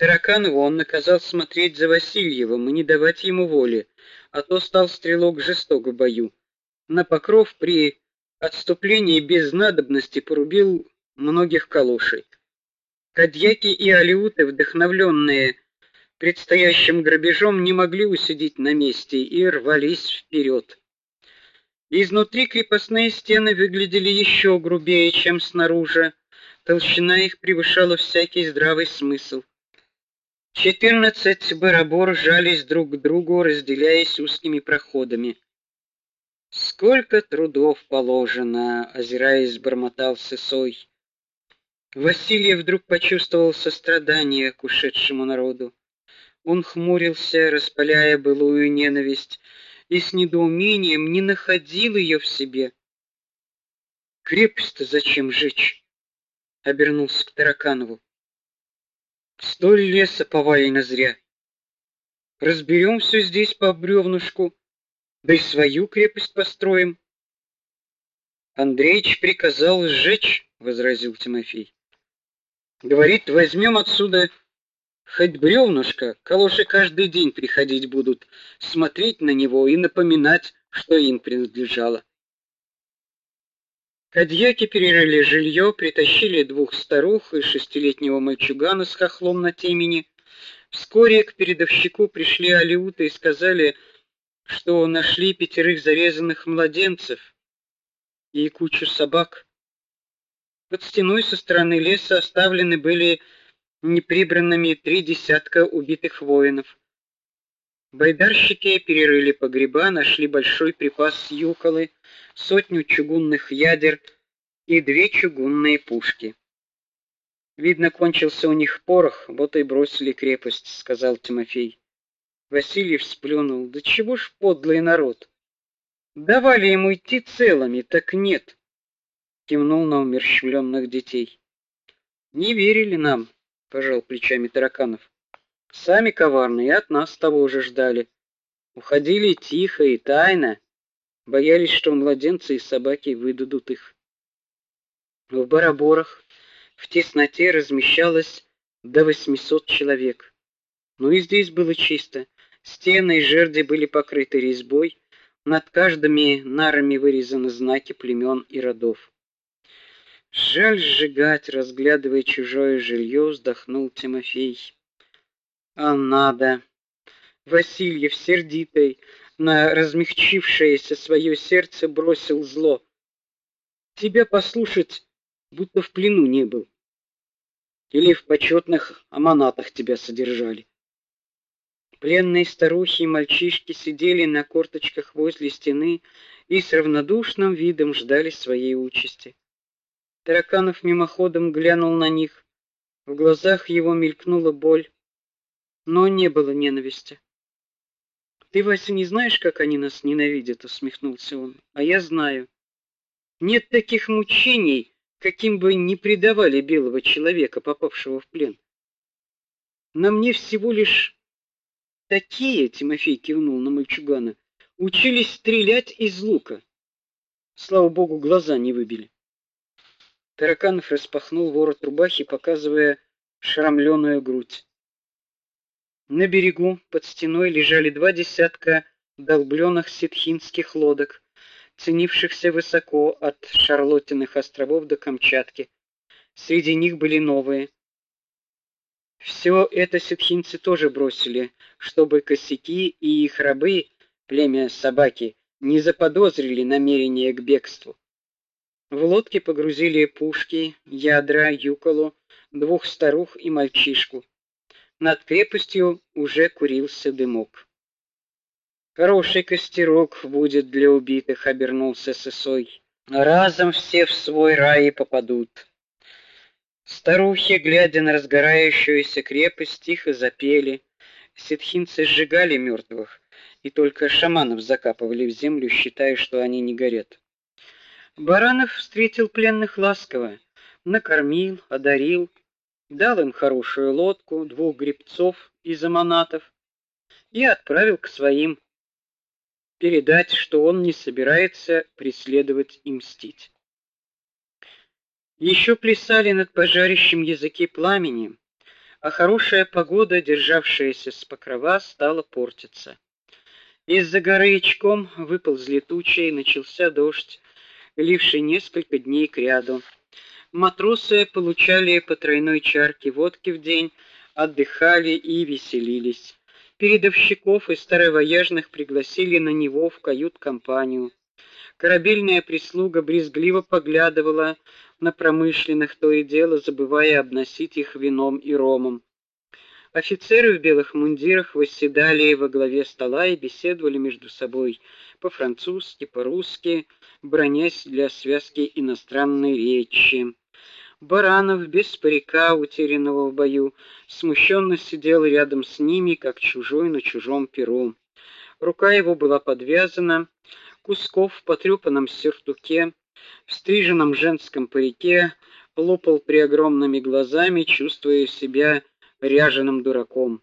Тараканову он наказал смотреть за Васильевым и не давать ему воли, а то стал стрелок жесток в бою. На покров при отступлении без надобности порубил многих калошей. Кадьяки и алиуты, вдохновленные предстоящим грабежом, не могли усидеть на месте и рвались вперед. Изнутри крепостные стены выглядели еще грубее, чем снаружи. Толщина их превышала всякий здравый смысл. Четырнадцать барабор жались друг к другу, разделяясь узкими проходами. Сколько трудов положено, озираясь, бормотал Сысой. Василий вдруг почувствовал сострадание к ушедшему народу. Он хмурился, распаляя былую ненависть, и с недоумением не находил ее в себе. Крепость-то зачем жечь? обернулся к Тараканову. Столь леса повалено зря. Разберем все здесь по бревнышку, да и свою крепость построим. Андреич приказал сжечь, возразил Тимофей. Говорит, возьмем отсюда хоть бревнышко, калоши каждый день приходить будут, смотреть на него и напоминать, что им принадлежало. Кадьяки перерыли жилье, притащили двух старух и шестилетнего мальчугана с хохлом на темени. Вскоре к передовщику пришли алиуты и сказали, что нашли пятерых зарезанных младенцев и кучу собак. Под стеной со стороны леса оставлены были неприбранными три десятка убитых воинов. Байдарщики перерыли погреба, нашли большой припас юколы, сотню чугунных ядер и две чугунные пушки. Видно, кончился у них порох, вот и бросили крепость, сказал Тимофей. Васильев сплюнул: "Да чего ж подлый народ? Давали ему идти целыми, так нет". Кивнул на умерщвленных детей. "Не верили нам", пожал плечами Тараканов. Сами коварные от нас того же ждали. Уходили тихо и тайно, боялись, что младенцы и собаки выдадут их. В бараборах в тесноте размещалось до 800 человек. Но и здесь было чисто. Стены и жерди были покрыты резьбой, над каждыми нарами вырезаны знаки племен и родов. Жаль сжигать, разглядывая чужое жилье, вздохнул Тимофей. А надо. Васильев сердитый на размягчившееся свое сердце бросил зло. Тебя послушать, будто в плену не был. Или в почетных аманатах тебя содержали. Пленные старухи и мальчишки сидели на корточках возле стены и с равнодушным видом ждали своей участи. Тараканов мимоходом глянул на них. В глазах его мелькнула боль но не было ненависти. Ты, Вася, не знаешь, как они нас ненавидят, усмехнулся он. А я знаю. Нет таких мучений, каким бы ни предавали белого человека, попавшего в плен. На мне всего лишь такие, Тимофей кивнул на мальчугана, учились стрелять из лука. Слава богу, глаза не выбили. Тараканов распахнул ворот рубахи, показывая шрамленую грудь. На берегу под стеной лежали два десятка долбленных ситхинских лодок, ценившихся высоко от Шарлоттиных островов до Камчатки. Среди них были новые. Все это ситхинцы тоже бросили, чтобы косяки и их рабы, племя собаки, не заподозрили намерения к бегству. В лодке погрузили пушки, ядра, юколу, двух старух и мальчишку. Над крепостью уже курился дымок. Хороший костерок будет для убитых, обернулся Сысой. Разом все в свой рай попадут. Старухи, глядя на разгорающуюся крепость, тихо запели. Ситхинцы сжигали мертвых, и только шаманов закапывали в землю, считая, что они не горят. Баранов встретил пленных ласково, накормил, одарил, дал им хорошую лодку, двух гребцов из аманатов и отправил к своим передать, что он не собирается преследовать и мстить. Еще плясали над пожарищем языки пламени. а хорошая погода, державшаяся с покрова, стала портиться. Из-за горы ичком выползли тучи, и начался дождь, ливший несколько дней кряду. Матросы получали по тройной чарке водки в день, отдыхали и веселились. Передовщиков и старовояжных пригласили на него в кают-компанию. Корабельная прислуга брезгливо поглядывала на промышленных, то и дело забывая обносить их вином и ромом. Офицеры в белых мундирах восседали во главе стола и беседовали между собой по-французски, по-русски, бронясь для связки иностранной речи. Баранов без парика, утерянного в бою, смущенно сидел рядом с ними, как чужой на чужом перу. Рука его была подвязана, Кусков в потрёпанном сюртуке, в стриженном женском парике, лопал при огромными глазами, чувствуя себя ряженым дураком.